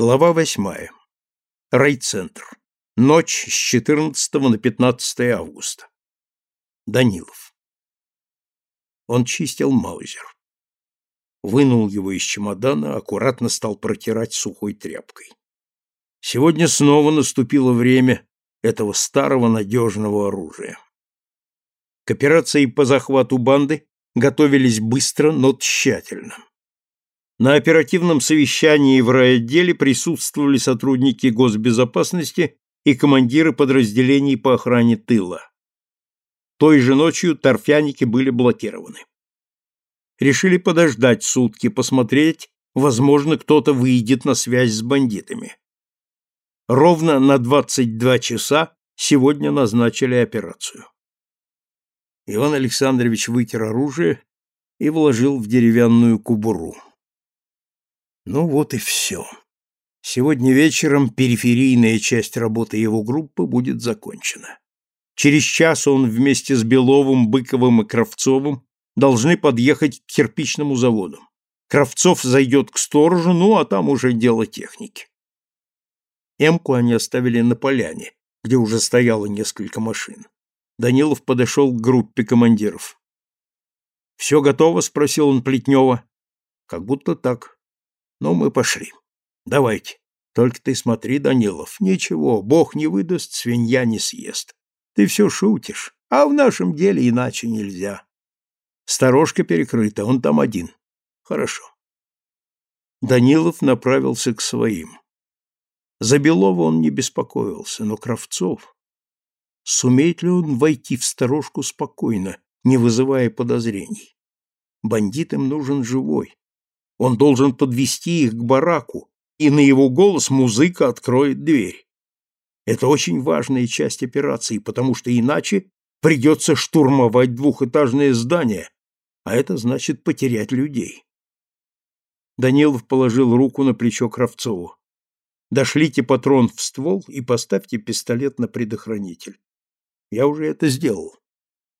Глава восьмая. Райцентр. Ночь с 14 на 15 августа. Данилов. Он чистил маузер. Вынул его из чемодана, аккуратно стал протирать сухой тряпкой. Сегодня снова наступило время этого старого надежного оружия. К операции по захвату банды готовились быстро, но тщательно. На оперативном совещании в райотделе присутствовали сотрудники госбезопасности и командиры подразделений по охране тыла. Той же ночью торфяники были блокированы. Решили подождать сутки, посмотреть, возможно, кто-то выйдет на связь с бандитами. Ровно на 22 часа сегодня назначили операцию. Иван Александрович вытер оружие и вложил в деревянную кубуру. Ну вот и все. Сегодня вечером периферийная часть работы его группы будет закончена. Через час он вместе с Беловым, Быковым и Кравцовым должны подъехать к кирпичному заводу. Кравцов зайдет к сторожу, ну а там уже дело техники. Эмку они оставили на поляне, где уже стояло несколько машин. Данилов подошел к группе командиров. «Все готово?» — спросил он Плетнева. «Как будто так», ну, мы пошли. Давайте. Только ты смотри, Данилов, ничего, бог не выдаст, свинья не съест. Ты все шутишь, а в нашем деле иначе нельзя. Сторожка перекрыта, он там один. Хорошо. Данилов направился к своим. За Белова он не беспокоился, но Кравцов... Сумеет ли он войти в сторожку спокойно, не вызывая подозрений? Бандитам нужен живой, он должен подвести их к бараку, и на его голос музыка откроет дверь. Это очень важная часть операции, потому что иначе придется штурмовать двухэтажное здание, а это значит потерять людей. Данилов положил руку на плечо Кравцову. Дошлите патрон в ствол и поставьте пистолет на предохранитель. Я уже это сделал.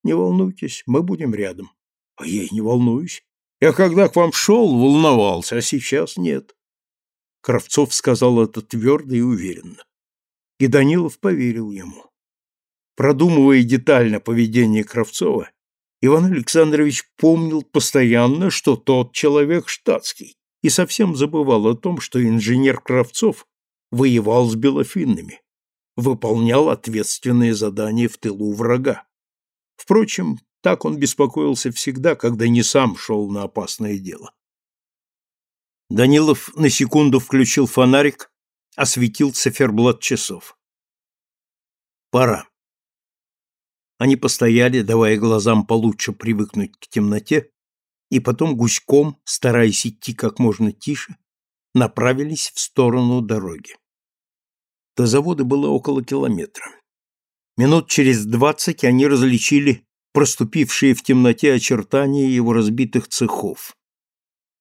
Не волнуйтесь, мы будем рядом. А я и не волнуюсь. Я когда к вам шел, волновался, а сейчас нет. Кравцов сказал это твердо и уверенно. И Данилов поверил ему. Продумывая детально поведение Кравцова, Иван Александрович помнил постоянно, что тот человек штатский, и совсем забывал о том, что инженер Кравцов воевал с белофинными, выполнял ответственные задания в тылу врага. Впрочем, так он беспокоился всегда, когда не сам шел на опасное дело. Данилов на секунду включил фонарик, осветил циферблат часов. Пора. Они постояли, давая глазам получше привыкнуть к темноте, и потом гуськом, стараясь идти как можно тише, направились в сторону дороги. До завода было около километра. Минут через двадцать они различили проступившие в темноте очертания его разбитых цехов.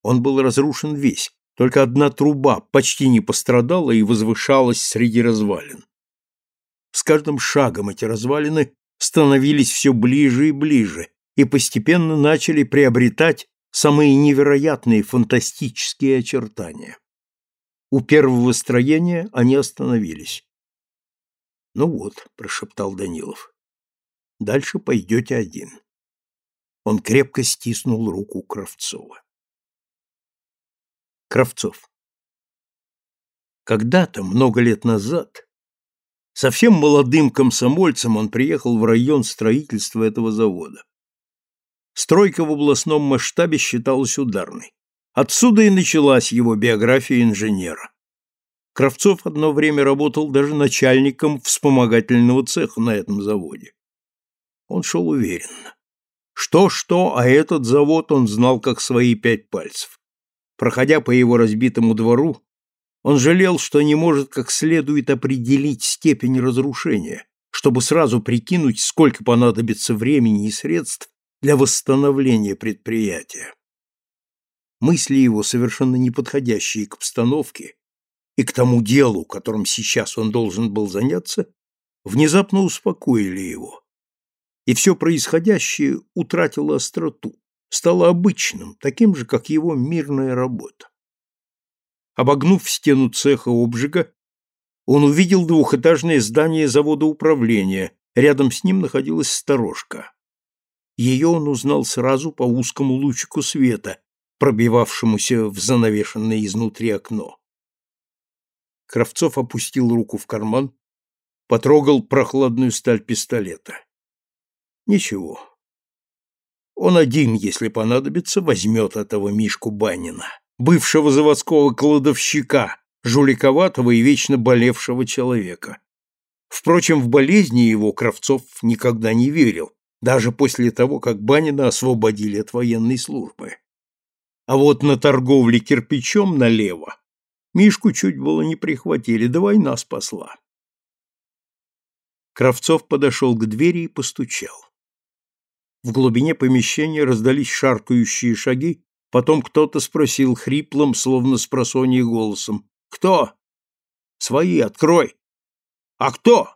Он был разрушен весь, только одна труба почти не пострадала и возвышалась среди развалин. С каждым шагом эти развалины становились все ближе и ближе и постепенно начали приобретать самые невероятные фантастические очертания. У первого строения они остановились. «Ну вот», — прошептал Данилов, Дальше пойдете один. Он крепко стиснул руку Кравцова. Кравцов. Когда-то, много лет назад, совсем молодым комсомольцем он приехал в район строительства этого завода. Стройка в областном масштабе считалась ударной. Отсюда и началась его биография инженера. Кравцов одно время работал даже начальником вспомогательного цеха на этом заводе. Он шел уверенно. Что-что, а этот завод он знал как свои пять пальцев. Проходя по его разбитому двору, он жалел, что не может как следует определить степень разрушения, чтобы сразу прикинуть, сколько понадобится времени и средств для восстановления предприятия. Мысли его, совершенно не подходящие к обстановке и к тому делу, которым сейчас он должен был заняться, внезапно успокоили его и все происходящее утратило остроту, стало обычным, таким же, как его мирная работа. Обогнув стену цеха обжига, он увидел двухэтажное здание завода управления, рядом с ним находилась сторожка. Ее он узнал сразу по узкому лучику света, пробивавшемуся в занавешенное изнутри окно. Кравцов опустил руку в карман, потрогал прохладную сталь пистолета. Ничего. Он один, если понадобится, возьмет этого Мишку Банина, бывшего заводского кладовщика, жуликоватого и вечно болевшего человека. Впрочем, в болезни его Кравцов никогда не верил, даже после того, как Банина освободили от военной службы. А вот на торговле кирпичом налево Мишку чуть было не прихватили, да война спасла. Кравцов подошел к двери и постучал. В глубине помещения раздались шаркающие шаги, потом кто-то спросил хриплым, словно с просонья голосом. «Кто?» «Свои, открой!» «А кто?»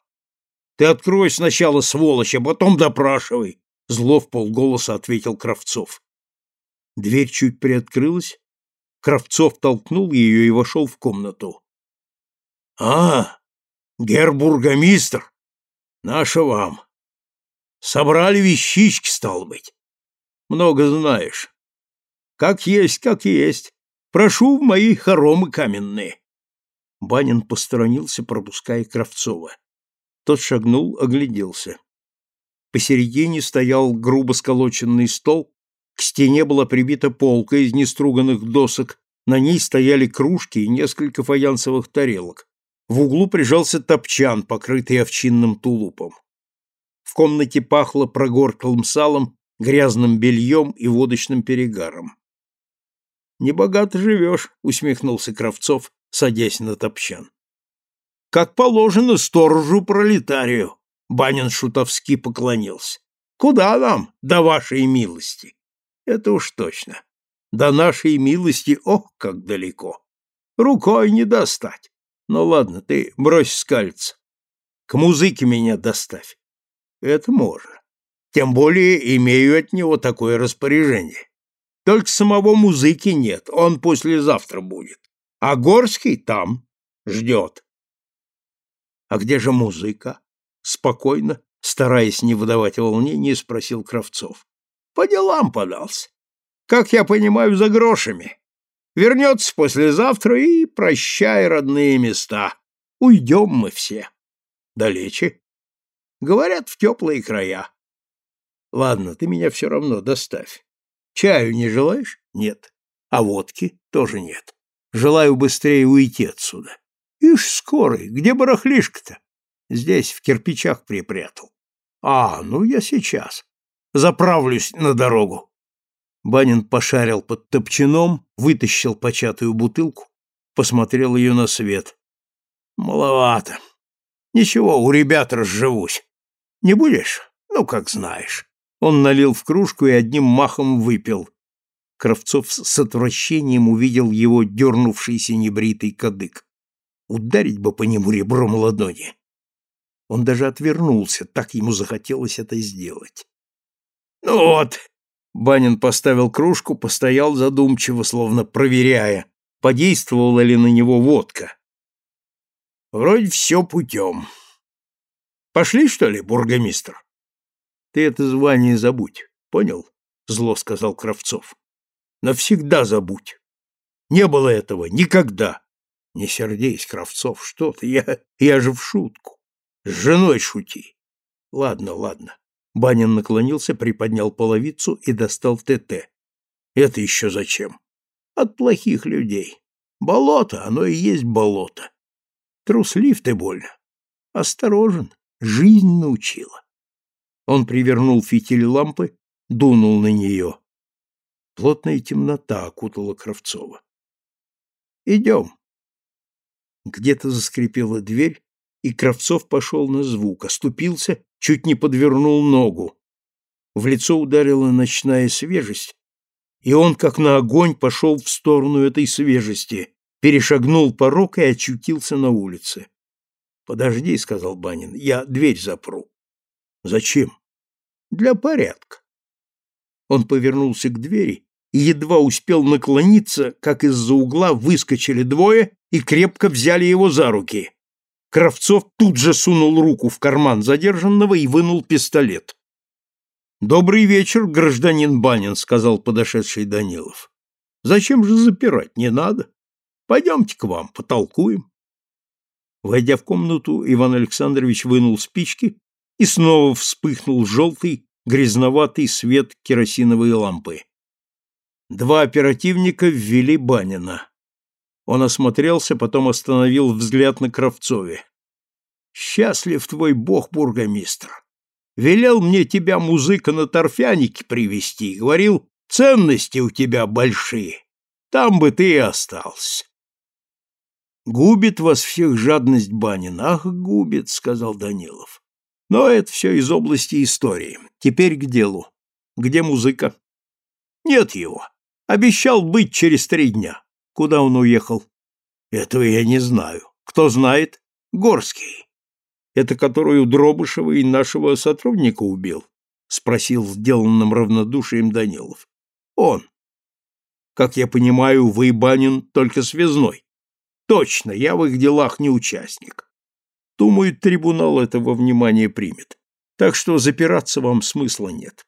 «Ты открой сначала, сволочь, а потом допрашивай!» Зло в полголоса ответил Кравцов. Дверь чуть приоткрылась, Кравцов толкнул ее и вошел в комнату. «А, гербургомистр, наша вам. Собрали вещички, стал быть. Много знаешь. Как есть, как есть. Прошу в мои хоромы каменные». Банин посторонился, пропуская Кравцова. Тот шагнул, огляделся. Посередине стоял грубо сколоченный стол, к стене была прибита полка из неструганных досок, на ней стояли кружки и несколько фаянсовых тарелок. В углу прижался топчан, покрытый овчинным тулупом. В комнате пахло прогорклым салом, грязным бельем и водочным перегаром. «Небогато живешь», — усмехнулся Кравцов, садясь на топчан. «Как положено сторожу-пролетарию», — Банин шутовски поклонился. «Куда нам, до вашей милости?» Это уж точно. До нашей милости, ох, как далеко. Рукой не достать. Ну ладно, ты брось скальц. К музыке меня доставь. Это можно. Тем более имею от него такое распоряжение. Только самого музыки нет, он послезавтра будет. А Горский там, ждет. А где же музыка? Спокойно, стараясь не выдавать волнения, спросил Кравцов. По делам подался. Как я понимаю, за грошами. Вернется послезавтра и прощай, родные места. Уйдем мы все. Далече. Говорят, в теплые края. Ладно, ты меня все равно доставь. Чаю не желаешь? Нет. А водки? Тоже нет. Желаю быстрее уйти отсюда. Ишь, скорый, где барахлишка-то? Здесь, в кирпичах припрятал. А, ну я сейчас заправлюсь на дорогу. Банин пошарил под топчаном, вытащил початую бутылку, посмотрел ее на свет. Маловато. Ничего, у ребят разживусь. Не будешь? Ну, как знаешь. Он налил в кружку и одним махом выпил. Кравцов с отвращением увидел его дернувшийся небритый кадык. Ударить бы по нему ребром ладони. Он даже отвернулся, так ему захотелось это сделать. Ну вот. Банин поставил кружку, постоял задумчиво, словно проверяя, подействовала ли на него водка. Вроде все путем. Пошли, что ли, бургомистр? Ты это звание забудь, понял? Зло сказал Кравцов. Навсегда забудь. Не было этого никогда. Не сердись, Кравцов, что ты, я, я же в шутку. С женой шути. Ладно, ладно. Банин наклонился, приподнял половицу и достал ТТ. Это еще зачем? От плохих людей. Болото, оно и есть болото. Труслив ты больно. Осторожен, жизнь научила. Он привернул фитиль лампы, дунул на нее. Плотная темнота окутала Кравцова. «Идем». Где-то заскрипела дверь, и Кравцов пошел на звук, оступился чуть не подвернул ногу. В лицо ударила ночная свежесть, и он, как на огонь, пошел в сторону этой свежести, перешагнул порог и очутился на улице. «Подожди», — сказал Банин, — «я дверь запру». «Зачем?» «Для порядка». Он повернулся к двери и едва успел наклониться, как из-за угла выскочили двое и крепко взяли его за руки. Кравцов тут же сунул руку в карман задержанного и вынул пистолет. «Добрый вечер, гражданин Банин», — сказал подошедший Данилов. «Зачем же запирать? Не надо. Пойдемте к вам, потолкуем». Войдя в комнату, Иван Александрович вынул спички и снова вспыхнул желтый, грязноватый свет керосиновой лампы. Два оперативника ввели Банина. Он осмотрелся, потом остановил взгляд на Кравцове. «Счастлив твой бог, бургомистр! Велел мне тебя, музыка, на торфянике привести говорил, ценности у тебя большие, там бы ты и остался». «Губит вас всех жадность Банин, ах, губит», — сказал Данилов. «Но это все из области истории. Теперь к делу. Где музыка?» «Нет его. Обещал быть через три дня. Куда он уехал? Этого я не знаю. Кто знает? Горский. Это который у Дробышева и нашего сотрудника убил? Спросил сделанным равнодушием Данилов. Он. Как я понимаю, вы, Банин, только связной. Точно, я в их делах не участник. Думаю, трибунал этого внимания примет. Так что запираться вам смысла нет.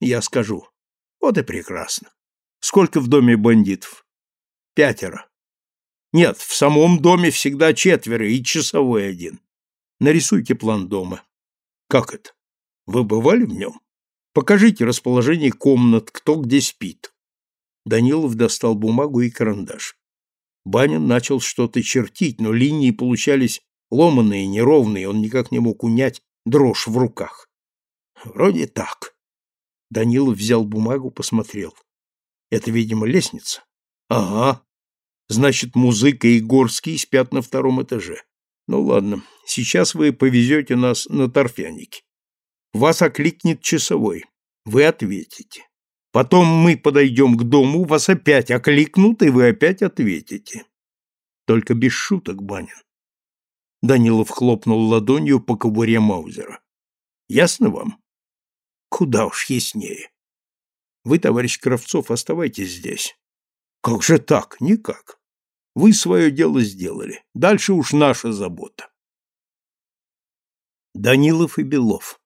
Я скажу. Вот и прекрасно. Сколько в доме бандитов? Пятеро. Нет, в самом доме всегда четверо и часовой один. Нарисуйте план дома. Как это? Вы бывали в нем? Покажите расположение комнат, кто где спит. Данилов достал бумагу и карандаш. Банин начал что-то чертить, но линии получались ломаные, неровные, он никак не мог унять дрожь в руках. Вроде так. Данилов взял бумагу, посмотрел. Это, видимо, лестница. Ага. Значит, музыка и Горский спят на втором этаже. Ну ладно, сейчас вы повезете нас на торфяники. Вас окликнет часовой. Вы ответите. Потом мы подойдем к дому, вас опять окликнут, и вы опять ответите. Только без шуток, Банин. Данилов хлопнул ладонью по кобуре Маузера. Ясно вам? Куда уж яснее. Вы, товарищ Кравцов, оставайтесь здесь. Как же так? Никак. Вы свое дело сделали. Дальше уж наша забота. Данилов и Белов.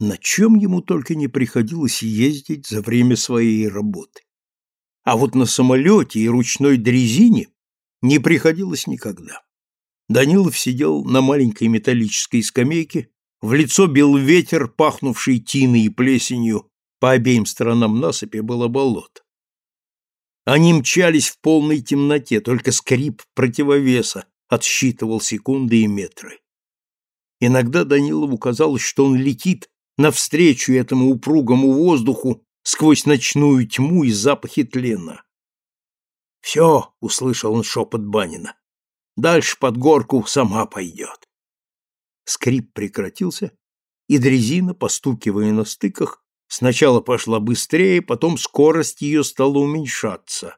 На чем ему только не приходилось ездить за время своей работы. А вот на самолете и ручной дрезине не приходилось никогда. Данилов сидел на маленькой металлической скамейке, в лицо бил ветер, пахнувший тиной и плесенью, по обеим сторонам насыпи было болото. Они мчались в полной темноте, только скрип противовеса отсчитывал секунды и метры. Иногда Данилову казалось, что он летит навстречу этому упругому воздуху сквозь ночную тьму и запахи тлена. «Все», — услышал он шепот Банина, — «дальше под горку сама пойдет». Скрип прекратился, и дрезина, постукивая на стыках, Сначала пошла быстрее, потом скорость ее стала уменьшаться.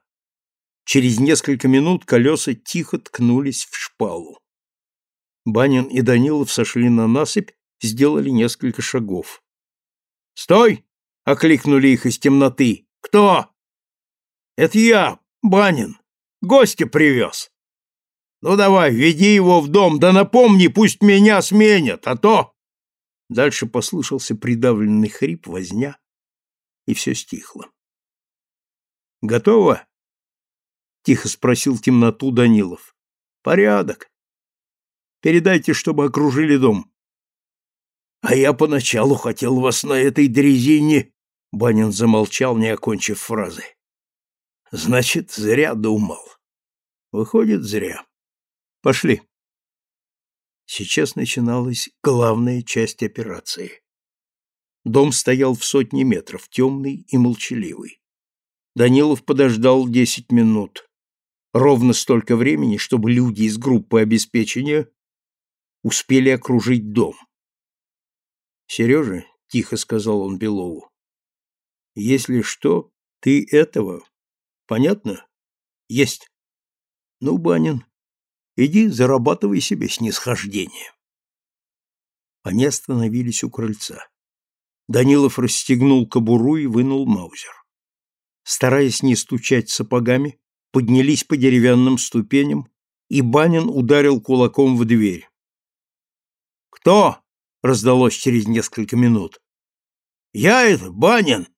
Через несколько минут колеса тихо ткнулись в шпалу. Банин и Данилов сошли на насыпь, сделали несколько шагов. «Стой!» — окликнули их из темноты. «Кто?» «Это я, Банин. Гостя привез». «Ну давай, веди его в дом, да напомни, пусть меня сменят, а то...» Дальше послышался придавленный хрип, возня, и все стихло. «Готово?» — тихо спросил темноту Данилов. «Порядок. Передайте, чтобы окружили дом». «А я поначалу хотел вас на этой дрезине...» Банин замолчал, не окончив фразы. «Значит, зря думал. Выходит, зря. Пошли». Сейчас начиналась главная часть операции. Дом стоял в сотне метров, темный и молчаливый. Данилов подождал десять минут. Ровно столько времени, чтобы люди из группы обеспечения успели окружить дом. «Сережа», — тихо сказал он Белову, — «если что, ты этого. Понятно? Есть. Ну, Банин, Иди, зарабатывай себе снисхождение. Они остановились у крыльца. Данилов расстегнул кобуру и вынул маузер. Стараясь не стучать сапогами, поднялись по деревянным ступеням, и Банин ударил кулаком в дверь. «Кто?» — раздалось через несколько минут. «Я это, Банин!»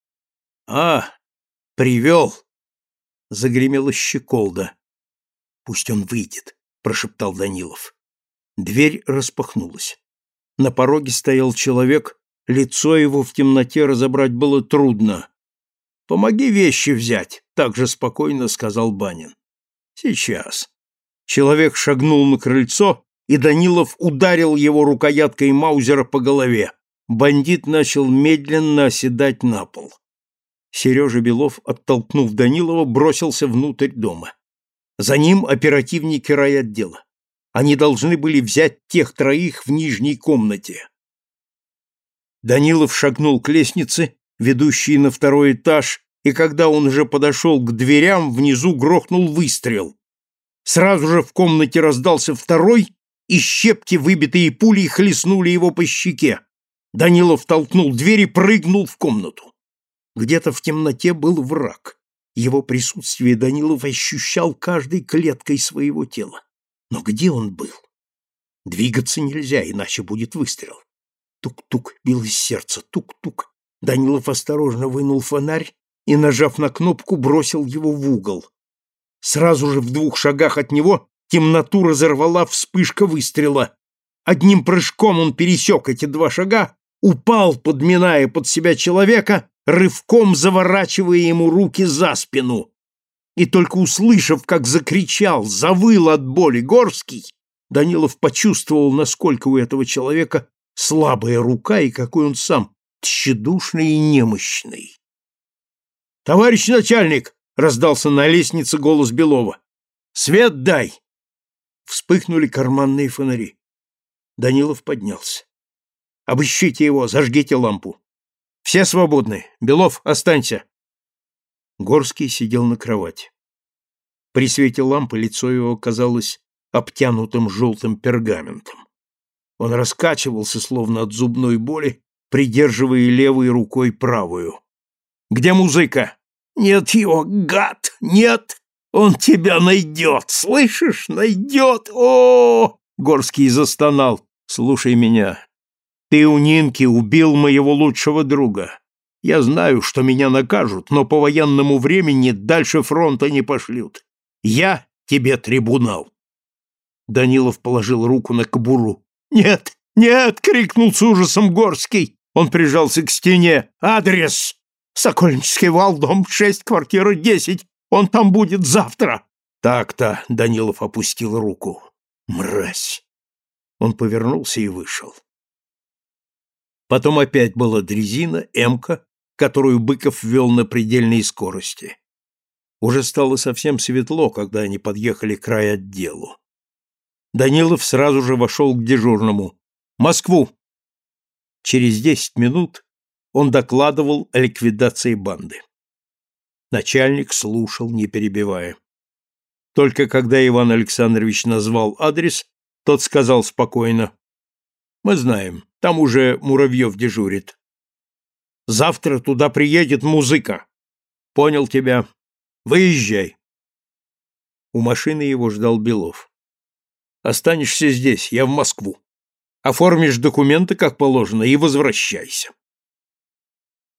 «А, привел!» — загремела щеколда. «Пусть он выйдет», — прошептал Данилов. Дверь распахнулась. На пороге стоял человек, лицо его в темноте разобрать было трудно. «Помоги вещи взять», — так же спокойно сказал Банин. «Сейчас». Человек шагнул на крыльцо, и Данилов ударил его рукояткой Маузера по голове. Бандит начал медленно оседать на пол. Сережа Белов, оттолкнув Данилова, бросился внутрь дома. За ним оперативники райотдела. Они должны были взять тех троих в нижней комнате. Данилов шагнул к лестнице, ведущей на второй этаж, и когда он уже подошел к дверям, внизу грохнул выстрел. Сразу же в комнате раздался второй, и щепки, выбитые пулей, хлестнули его по щеке. Данилов толкнул дверь и прыгнул в комнату. Где-то в темноте был враг. Его присутствие Данилов ощущал каждой клеткой своего тела. Но где он был? Двигаться нельзя, иначе будет выстрел. Тук-тук билось сердце, тук-тук. Данилов осторожно вынул фонарь и, нажав на кнопку, бросил его в угол. Сразу же в двух шагах от него темноту разорвала вспышка выстрела. Одним прыжком он пересек эти два шага, упал, подминая под себя человека, рывком заворачивая ему руки за спину. И только услышав, как закричал, завыл от боли Горский, Данилов почувствовал, насколько у этого человека слабая рука и какой он сам тщедушный и немощный. «Товарищ начальник!» — раздался на лестнице голос Белова. «Свет дай!» Вспыхнули карманные фонари. Данилов поднялся. «Обыщите его, зажгите лампу. Все свободны. Белов, останься. Горский сидел на кровати. При свете лампы лицо его казалось обтянутым желтым пергаментом. Он раскачивался, словно от зубной боли, придерживая левой рукой правую. «Где музыка?» «Нет его, гад! Нет! Он тебя найдет! Слышишь? Найдет! О, Горский застонал. «Слушай меня. Ты у Нинки убил моего лучшего друга. Я знаю, что меня накажут, но по военному времени дальше фронта не пошлют. Я тебе трибунал. Данилов положил руку на кобуру. «Нет, нет!» — крикнул с ужасом Горский. Он прижался к стене. «Адрес! Сокольнический вал, дом 6, квартира 10. Он там будет завтра!» «Так-то!» — Данилов опустил руку. «Мразь!» Он повернулся и вышел. Потом опять была дрезина, эмка, которую Быков вел на предельной скорости. Уже стало совсем светло, когда они подъехали к райотделу. Данилов сразу же вошел к дежурному. «Москву!» Через десять минут он докладывал о ликвидации банды. Начальник слушал, не перебивая. Только когда Иван Александрович назвал адрес, тот сказал спокойно. «Мы знаем. Там уже Муравьев дежурит. Завтра туда приедет музыка. Понял тебя. Выезжай. У машины его ждал Белов. Останешься здесь, я в Москву. Оформишь документы, как положено, и возвращайся.